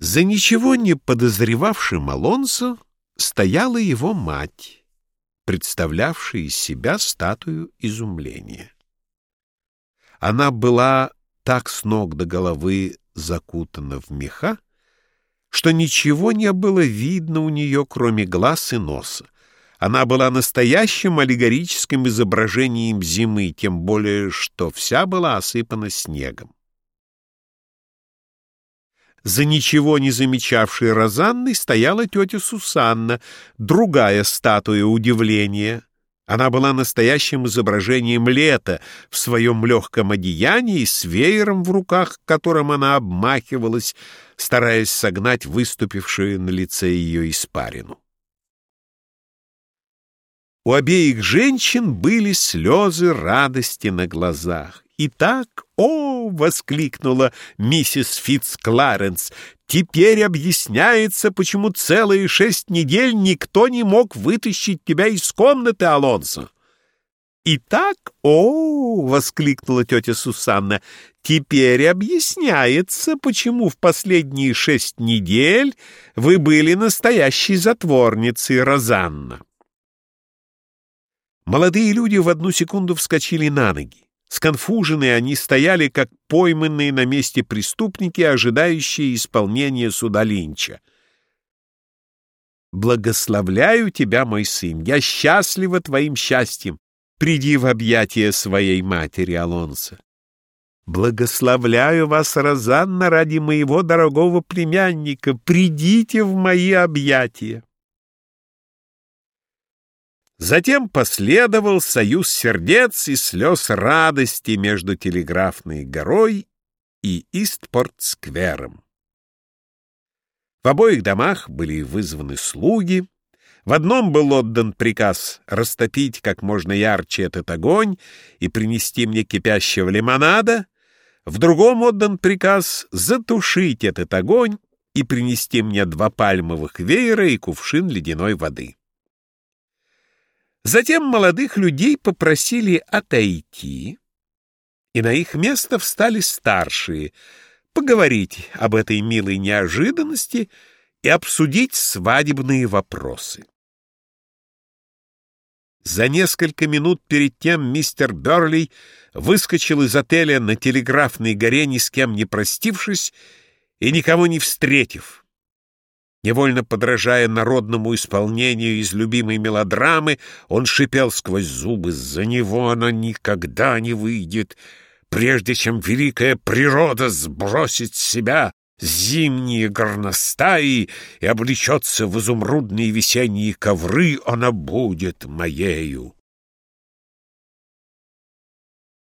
За ничего не подозревавшим Алонсо стояла его мать, представлявшая из себя статую изумления. Она была так с ног до головы закутана в меха, что ничего не было видно у нее, кроме глаз и носа. Она была настоящим аллегорическим изображением зимы, тем более, что вся была осыпана снегом. За ничего не замечавшей Розанной стояла тетя Сусанна, другая статуя удивления. Она была настоящим изображением лета в своем легком одеянии с веером в руках, которым она обмахивалась, стараясь согнать выступившую на лице ее испарину. У обеих женщин были слезы радости на глазах. «Итак, о!» — воскликнула миссис Фитц Кларенс. «Теперь объясняется, почему целые шесть недель никто не мог вытащить тебя из комнаты, Алонсо». «Итак, о!» — воскликнула тетя Сусанна. «Теперь объясняется, почему в последние шесть недель вы были настоящей затворницей, Розанна». Молодые люди в одну секунду вскочили на ноги. Сконфуженные они стояли, как пойманные на месте преступники, ожидающие исполнения суда Линча. «Благословляю тебя, мой сын, я счастлива твоим счастьем. Приди в объятия своей матери, Алонсо. Благословляю вас, Розанна, ради моего дорогого племянника. Придите в мои объятия». Затем последовал союз сердец и слез радости между Телеграфной горой и Истпорт-сквером. В обоих домах были вызваны слуги, в одном был отдан приказ растопить как можно ярче этот огонь и принести мне кипящего лимонада, в другом отдан приказ затушить этот огонь и принести мне два пальмовых веера и кувшин ледяной воды. Затем молодых людей попросили отойти, и на их место встали старшие, поговорить об этой милой неожиданности и обсудить свадебные вопросы. За несколько минут перед тем мистер Берли выскочил из отеля на телеграфной горе, ни с кем не простившись и никого не встретив. Невольно подражая народному исполнению из любимой мелодрамы, он шипел сквозь зубы, «За него она никогда не выйдет, прежде чем великая природа сбросит с себя зимние горностаи и облечется в изумрудные весенние ковры, она будет моею».